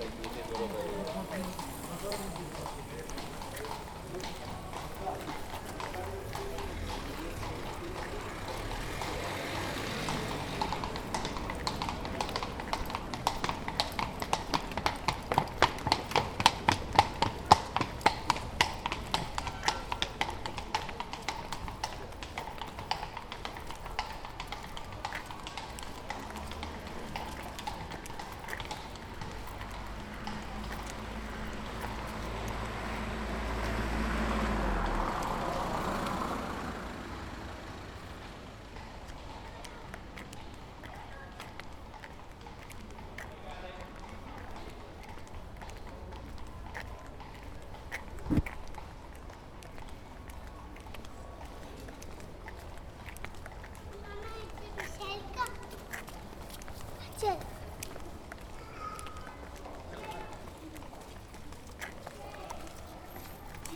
Thank you.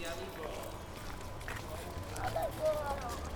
Yeah, we go. Oh,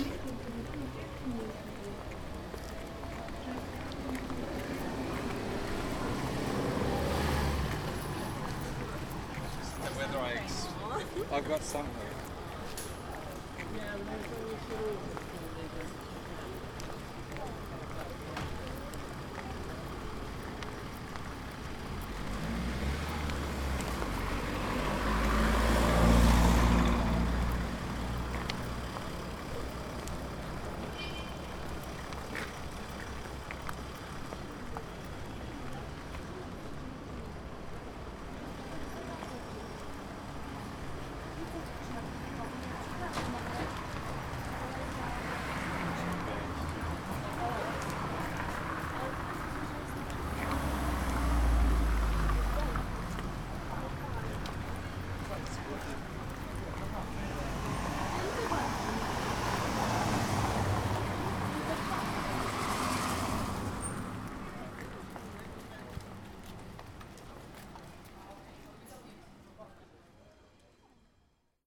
The weather I I've got some here. Thank you.